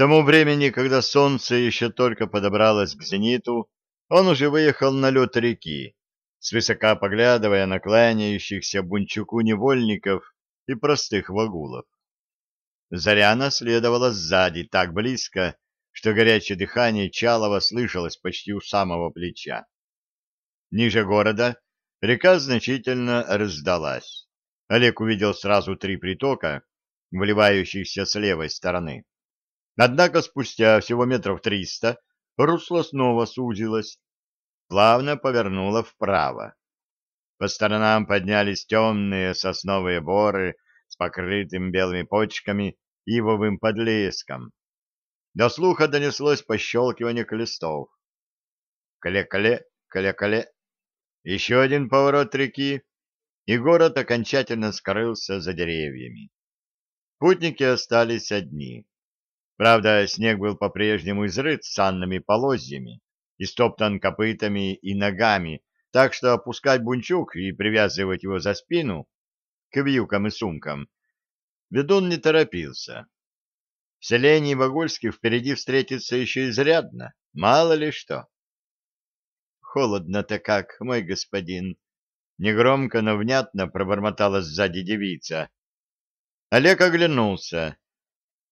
тому времени, когда солнце еще только подобралось к зениту, он уже выехал на лед реки, свысока поглядывая на кланяющихся бунчуку невольников и простых вагулов. Заряна следовала сзади так близко, что горячее дыхание Чалова слышалось почти у самого плеча. Ниже города река значительно раздалась. Олег увидел сразу три притока, вливающихся с левой стороны. Однако спустя всего метров триста русло снова сузилось, плавно повернуло вправо. По сторонам поднялись темные сосновые боры с покрытым белыми почками ивовым подлеском. До слуха донеслось пощелкивание листов. Кале-кале, кале-кале. Еще один поворот реки, и город окончательно скрылся за деревьями. Путники остались одни. Правда, снег был по-прежнему изрыт санными полозьями, истоптан копытами и ногами, так что опускать бунчук и привязывать его за спину к вьюкам и сумкам ведун не торопился. В селении впереди встретится еще изрядно, мало ли что. Холодно-то как, мой господин. Негромко, но внятно пробормотала сзади девица. Олег оглянулся.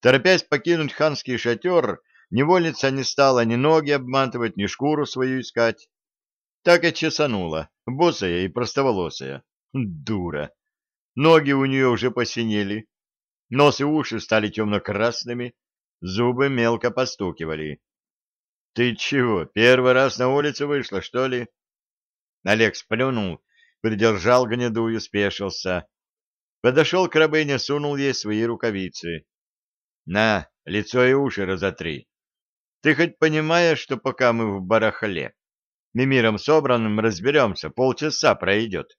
Торопясь покинуть ханский шатер, невольница не стала ни ноги обматывать, ни шкуру свою искать. Так и чесанула, босая и простоволосая. Дура! Ноги у нее уже посинели, нос и уши стали темно-красными, зубы мелко постукивали. — Ты чего, первый раз на улицу вышла, что ли? Олег сплюнул, придержал гнеду спешился. Подошел к рабыне, сунул ей свои рукавицы. На, лицо и уши разотри. Ты хоть понимаешь, что пока мы в барахле, мы миром собранным разберемся, полчаса пройдет.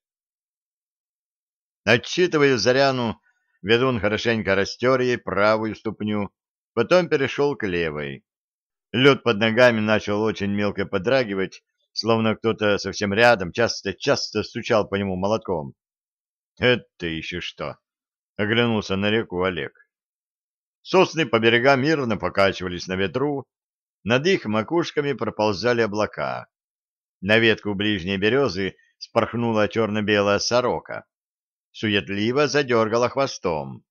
Отчитывая Заряну, ведун хорошенько растер ей правую ступню, потом перешел к левой. Лед под ногами начал очень мелко подрагивать, словно кто-то совсем рядом часто-часто стучал по нему молотком. — Это еще что? — оглянулся на реку Олег. Сосны по берегам мирно покачивались на ветру, над их макушками проползали облака. На ветку ближней березы спорхнула черно-белая сорока. Суетливо задергала хвостом.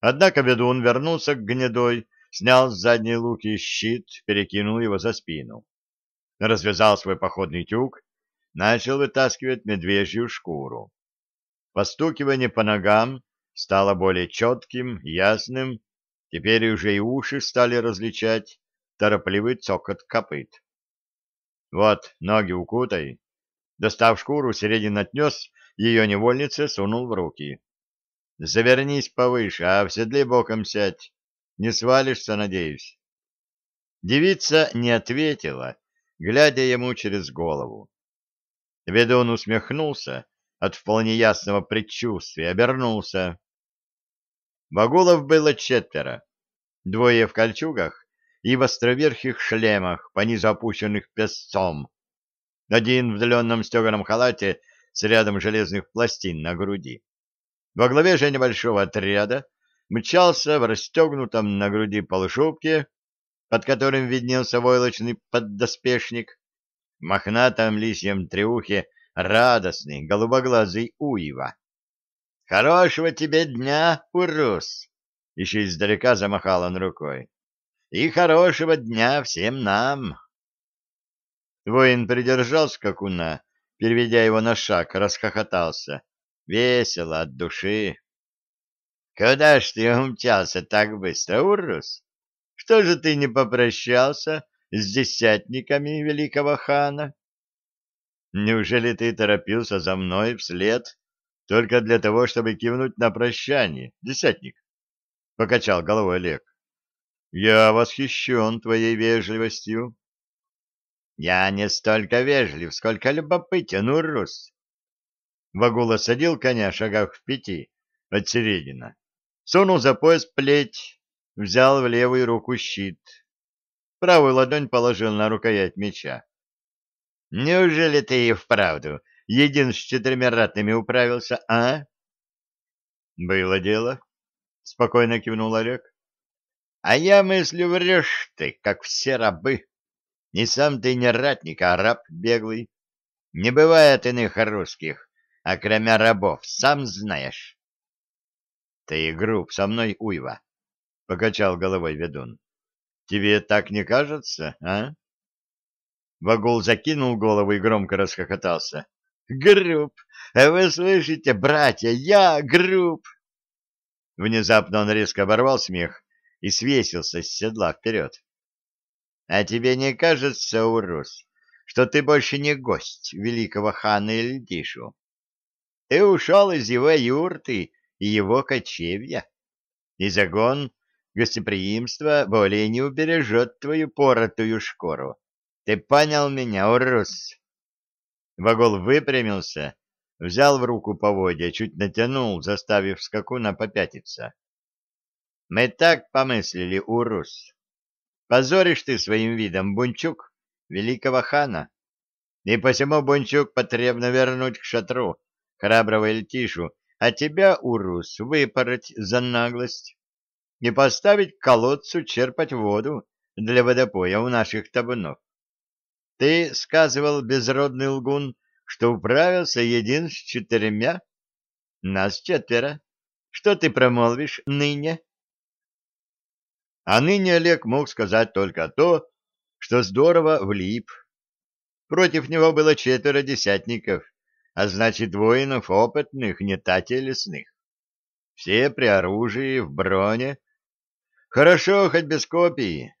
Однако ведун вернулся к гнедой, снял с задней луки щит, перекинул его за спину. Развязал свой походный тюк, начал вытаскивать медвежью шкуру. Постукивание по ногам стало более четким, ясным, Теперь уже и уши стали различать торопливый цокот копыт. Вот, ноги укутай. Достав шкуру, Середин отнес ее невольнице, сунул в руки. Завернись повыше, а в седле боком сядь. Не свалишься, надеюсь. Девица не ответила, глядя ему через голову. Ведун усмехнулся от вполне ясного предчувствия, обернулся. Вагулов было четверо. Двое в кольчугах и в островерхих шлемах, понизу опущенных песцом. Один в длинном стеганом халате с рядом железных пластин на груди. Во главе же небольшого отряда мчался в расстегнутом на груди полушубке, под которым виднелся войлочный поддоспешник, в мохнатом лисьем треухе радостный голубоглазый уива. Хорошего тебе дня, Урус! Еще издалека замахал он рукой. И хорошего дня всем нам! Воин придержал скакуна, переведя его на шаг, расхохотался. Весело от души. Куда ж ты умчался так быстро, Урус? Что же ты не попрощался с десятниками великого хана? Неужели ты торопился за мной вслед только для того, чтобы кивнуть на прощание, десятник, — покачал головой Олег. — Я восхищен твоей вежливостью. — Я не столько вежлив, сколько любопытен, урус. Вагула садил коня шагах в пяти от середина, сунул за пояс плеть, взял в левую руку щит. Правую ладонь положил на рукоять меча. — Неужели ты и вправду един с четырьмя ратными управился, а? — Было дело, — спокойно кивнул Олег. А я мыслю, врешь ты, как все рабы. Не сам ты не ратник, а раб беглый. Не бывает иных русских, а кроме рабов, сам знаешь. — Ты груб со мной, Уйва, — покачал головой ведун. — Тебе так не кажется, а? Вагул закинул голову и громко расхохотался. — Груб! Вы слышите, братья, я груб! Внезапно он резко оборвал смех и свесился с седла вперед. — А тебе не кажется, Урус, что ты больше не гость великого хана Эльдишу? Ты ушел из его юрты и его кочевья, и загон гостеприимства более не убережет твою поротую шкуру. Ты понял меня, Урус? Вагол выпрямился, взял в руку поводья, чуть натянул, заставив скакуна попятиться. Мы так помыслили, Урус. Позоришь ты своим видом, Бунчук, великого хана. И посему, Бунчук, потребно вернуть к шатру храброго Эльтишу, а тебя, Урус, выпороть за наглость и поставить к колодцу черпать воду для водопоя у наших табунов. Ты сказывал, безродный лгун, что управился един с четырьмя? Нас четверо. Что ты промолвишь ныне? А ныне Олег мог сказать только то, что здорово влип. Против него было четверо десятников, а значит, воинов опытных, не тати лесных. Все при оружии, в броне. Хорошо, хоть без копий.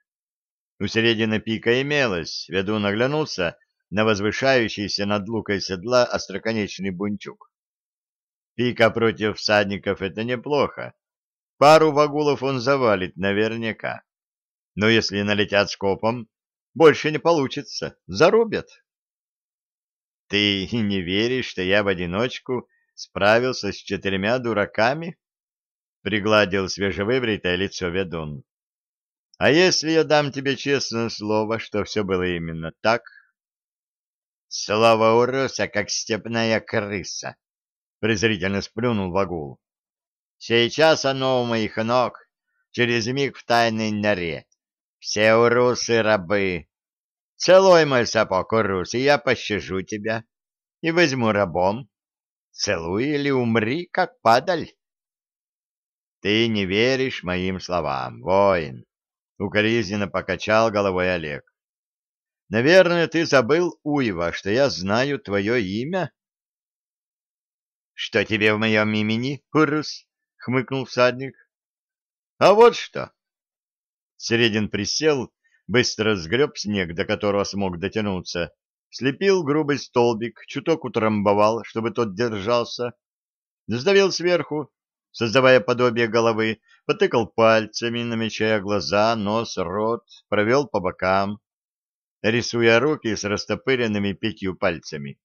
У середины пика имелось, ведун оглянулся на возвышающийся над лукой седла остроконечный бунчук. Пика против всадников — это неплохо. Пару вагулов он завалит наверняка. Но если налетят скопом, больше не получится, зарубят. Ты не веришь, что я в одиночку справился с четырьмя дураками? Пригладил свежевыбритое лицо ведун. А если я дам тебе честное слово, что все было именно так? Слово уроса, как степная крыса, презрительно сплюнул Вагул. Сейчас оно у моих ног, через миг в тайной норе. Все урусы рабы. Целуй мой сапог, урус, и я пощажу тебя. И возьму рабом. Целуй или умри, как падаль. Ты не веришь моим словам, воин. Укоризненно покачал головой Олег. Наверное, ты забыл, Уева, что я знаю твое имя? Что тебе в моем имени, Урус? хмыкнул всадник. А вот что. Середин присел, быстро сгреб снег, до которого смог дотянуться, слепил грубый столбик, чуток утрамбовал, чтобы тот держался, сдавил сверху, создавая подобие головы, потыкал пальцами, намечая глаза, нос, рот, провел по бокам, рисуя руки с растопыренными пятью пальцами.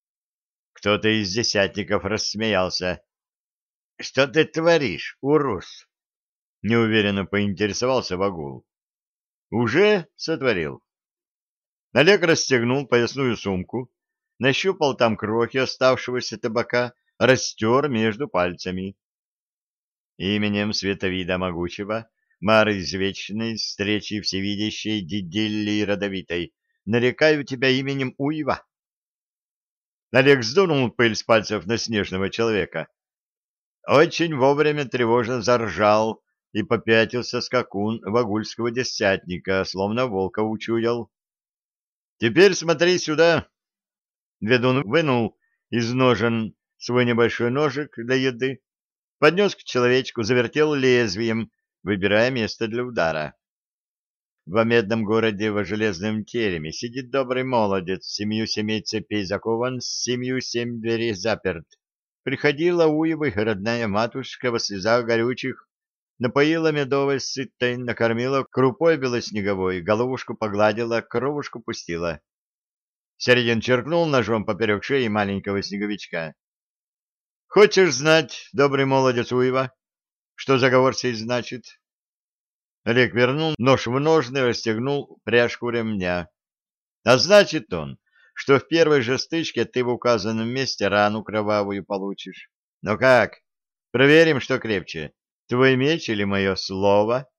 Кто-то из десятников рассмеялся. — Что ты творишь, урус? — неуверенно поинтересовался Вагул. — Уже сотворил. Олег расстегнул поясную сумку, нащупал там крохи оставшегося табака, растер между пальцами именем Световида Могучего, Мары Извечной, встречи Всевидящей, Дидилли Родовитой, нарекаю тебя именем Уйва. Олег сдунул пыль с пальцев на снежного человека. Очень вовремя тревожно заржал и попятился скакун вагульского десятника, словно волка учуял. — Теперь смотри сюда! Ведун вынул из ножен свой небольшой ножик для еды, поднес к человечку, завертел лезвием, выбирая место для удара. В медном городе во железном тереме сидит добрый молодец, семью семей цепей закован, семью семь дверей заперт. Приходила Уевой родная матушка во слезах горючих, напоила медовой сытой, накормила крупой белоснеговой, головушку погладила, кровушку пустила. Середин черкнул ножом поперек шеи маленького снеговичка. Хочешь знать, добрый молодец Уева, что заговор сей значит? Олег вернул нож в ножны и расстегнул пряжку ремня. А значит он, что в первой же стычке ты в указанном месте рану кровавую получишь. Ну как, проверим, что крепче, твой меч или мое слово?